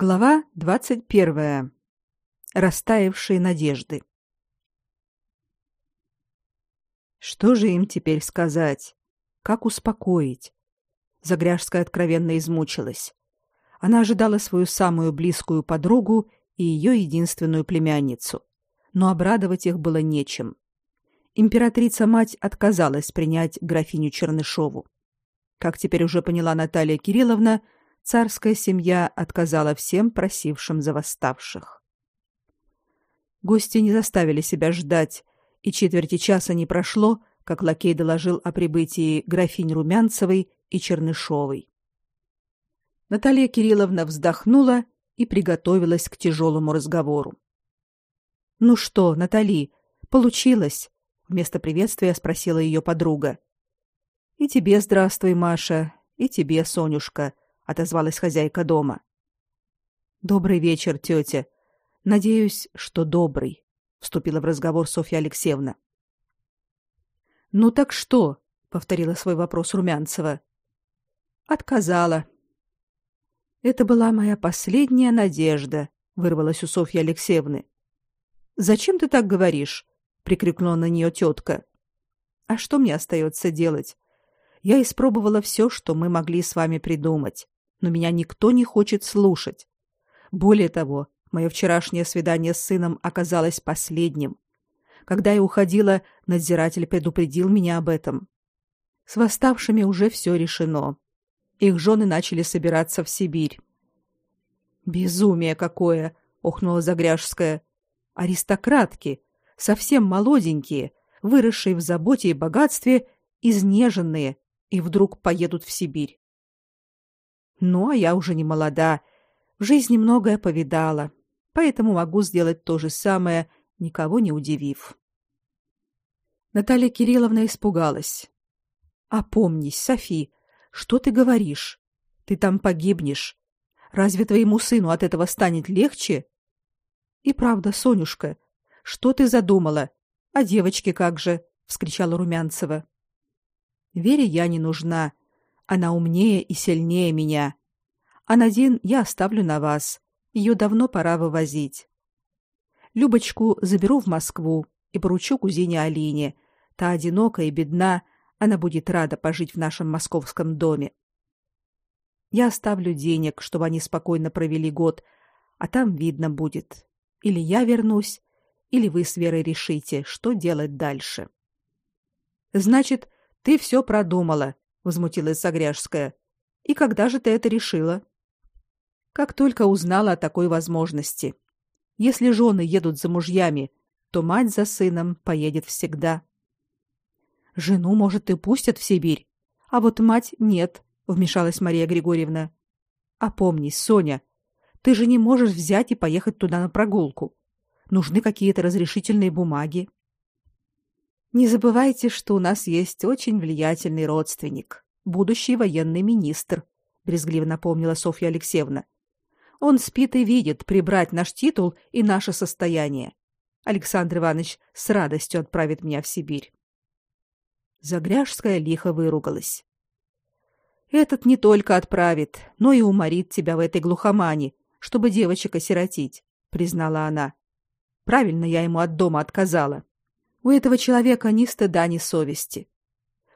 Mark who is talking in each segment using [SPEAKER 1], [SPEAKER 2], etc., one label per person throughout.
[SPEAKER 1] Глава двадцать первая. Растаявшие надежды. Что же им теперь сказать? Как успокоить? Загряжская откровенно измучилась. Она ожидала свою самую близкую подругу и ее единственную племянницу, но обрадовать их было нечем. Императрица-мать отказалась принять графиню Чернышову. Как теперь уже поняла Наталья Кирилловна, царская семья отказала всем просившим за восставших. Гости не заставили себя ждать, и четверти часа не прошло, как лакей доложил о прибытии графинь Румянцевой и Чернышовой. Наталья Кирилловна вздохнула и приготовилась к тяжелому разговору. Ну что, Натали, получилось? вместо приветствия спросила ее подруга. И тебе здравствуй, Маша, и тебе, Сонюшка, отозвалась хозяйка дома. Добрый вечер, тетя. Надеюсь, что добрый, вступила в разговор Софья Алексеевна. Ну так что? повторила свой вопрос Румянцева. Отказала. Это была моя последняя надежда, вырвалась у Софьи Алексеевны. Зачем ты так говоришь? прикрикнула на нее тетка. А что мне остается делать? Я испробовала все, что мы могли с вами придумать но меня никто не хочет слушать. Более того, мое вчерашнее свидание с сыном оказалось последним. Когда я уходила, надзиратель предупредил меня об этом. С восставшими уже все решено. Их жены начали собираться в Сибирь. Безумие какое, охнула Загряжская. Аристократки, совсем молоденькие, выросшие в заботе и богатстве, изнеженные, и вдруг поедут в Сибирь. Ну, а я уже не молода, в жизни многое повидала, поэтому могу сделать то же самое, никого не удивив. Наталья Кирилловна испугалась. Опомнись, Софи, что ты говоришь? Ты там погибнешь. Разве твоему сыну от этого станет легче? И правда, Сонюшка, что ты задумала? А девочке как же? вскричала Румянцева. Вере я не нужна. Она умнее и сильнее меня. А Надин я оставлю на вас. Ее давно пора вывозить. Любочку заберу в Москву и поручу кузине Алине. Та одинока и бедна, она будет рада пожить в нашем московском доме. Я оставлю денег, чтобы они спокойно провели год, а там видно будет. Или я вернусь, или вы с Верой решите, что делать дальше. Значит, ты все продумала, возмутилась Сагряжская. И когда же ты это решила? Как только узнала о такой возможности. Если жены едут за мужьями, то мать за сыном поедет всегда. Жену, может, и пустят в Сибирь, а вот мать нет, вмешалась Мария Григорьевна. Опомнись, Соня, ты же не можешь взять и поехать туда на прогулку. Нужны какие-то разрешительные бумаги. Не забывайте, что у нас есть очень влиятельный родственник, будущий военный министр, брезгливо напомнила Софья Алексеевна. Он спит и видит прибрать наш титул и наше состояние. Александр Иванович с радостью отправит меня в Сибирь. Загряжская лихо выругалась. Этот не только отправит, но и уморит тебя в этой глухомане, чтобы девочек осиротить, признала она. Правильно я ему от дома отказала. У этого человека ни стыда, ни совести.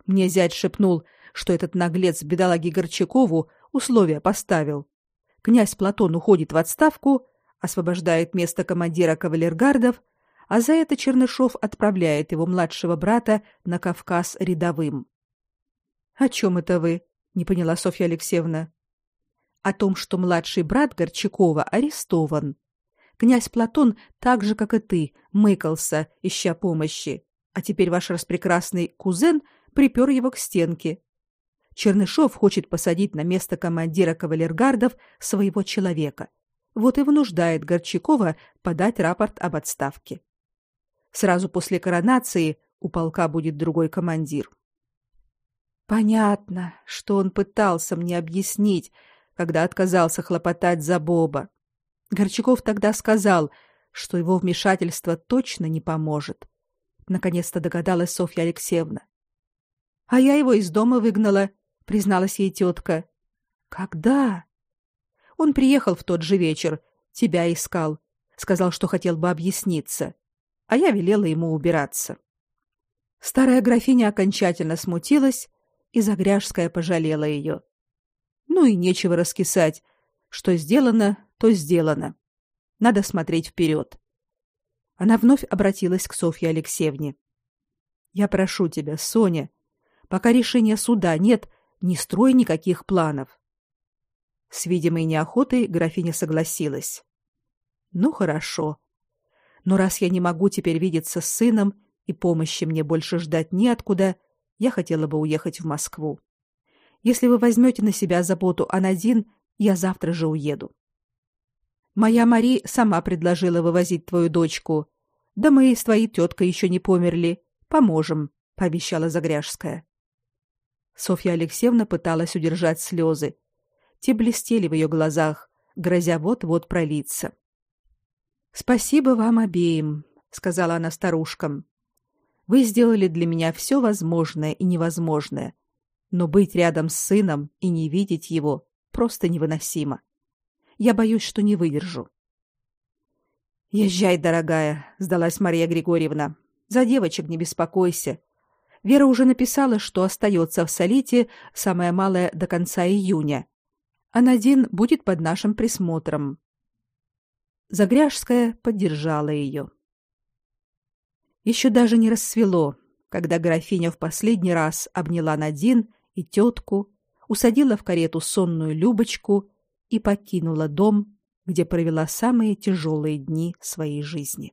[SPEAKER 1] Мне зять шепнул, что этот наглец бедолаге Горчакову условия поставил. Князь Платон уходит в отставку, освобождает место командира кавалергардов, а за это Чернышов отправляет его младшего брата на Кавказ рядовым. О чем это вы? не поняла Софья Алексеевна. О том, что младший брат Горчакова арестован. Князь Платон, так же как и ты, мыкался, ища помощи, а теперь ваш распрекрасный кузен припер его к стенке. Чернышов хочет посадить на место командира кавалергардов своего человека. Вот и вынуждает Горчакова подать рапорт об отставке. Сразу после коронации у полка будет другой командир. Понятно, что он пытался мне объяснить, когда отказался хлопотать за Боба. Горчаков тогда сказал, что его вмешательство точно не поможет. Наконец-то догадалась Софья Алексеевна. А я его из дома выгнала, призналась ей тетка. Когда? Он приехал в тот же вечер, тебя искал, сказал, что хотел бы объясниться, а я велела ему убираться. Старая графиня окончательно смутилась, и Загряжская пожалела ее. Ну и нечего раскисать. Что сделано, то сделано. Надо смотреть вперед. Она вновь обратилась к Софье Алексеевне. Я прошу тебя, Соня, пока решения суда нет, не строй никаких планов. С видимой неохотой графиня согласилась. Ну хорошо. Но раз я не могу теперь видеться с сыном и помощи мне больше ждать неоткуда, я хотела бы уехать в Москву. Если вы возьмете на себя заботу о Надин, я завтра же уеду. Моя Мари сама предложила вывозить твою дочку. Да мы с твоей теткой еще не померли. Поможем, пообещала Загряжская. Софья Алексеевна пыталась удержать слезы. Те блестели в ее глазах, грозя вот-вот пролиться. Спасибо вам обеим, сказала она старушкам. Вы сделали для меня все возможное и невозможное, но быть рядом с сыном и не видеть его просто невыносимо. Я боюсь, что не выдержу. Езжай, дорогая, сдалась Мария Григорьевна. За девочек не беспокойся. Вера уже написала, что остается в Солите самое малое до конца июня. А Надин будет под нашим присмотром. Загряжская поддержала ее. Еще даже не рассвело, когда графиня в последний раз обняла Надин и тетку, усадила в карету сонную Любочку и покинула дом, где провела самые тяжелые дни своей жизни.